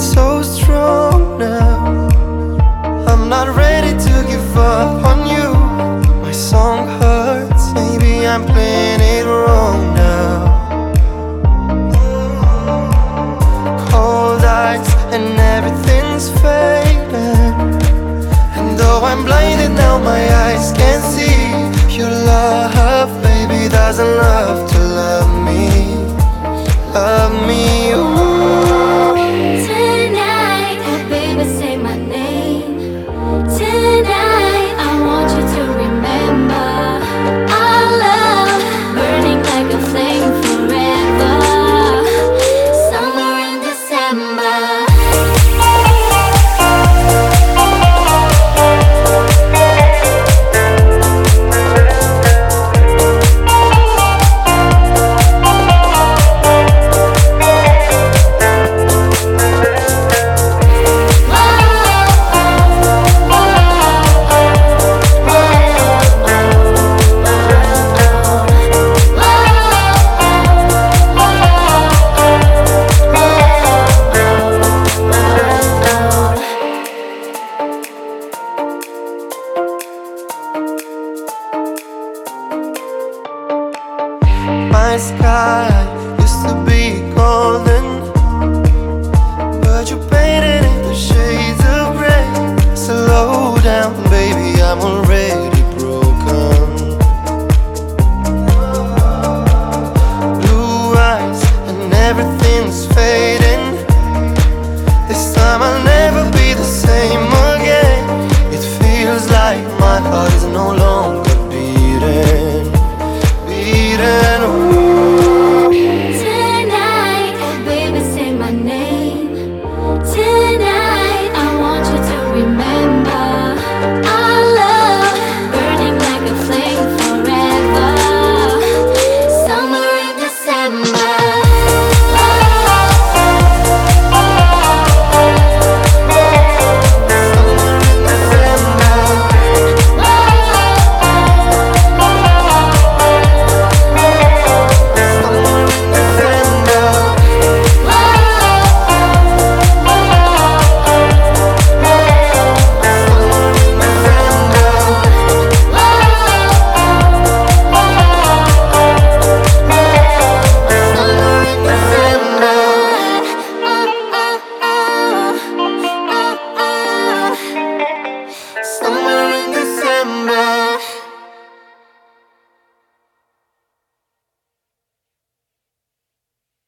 so strong now. I'm not ready to give up on you. My song hurts, maybe I'm playing it wrong now. Cold eyes and everything's fading. And though I'm blinded now, my eyes can't see your love, baby, doesn't love my sky used to be golden.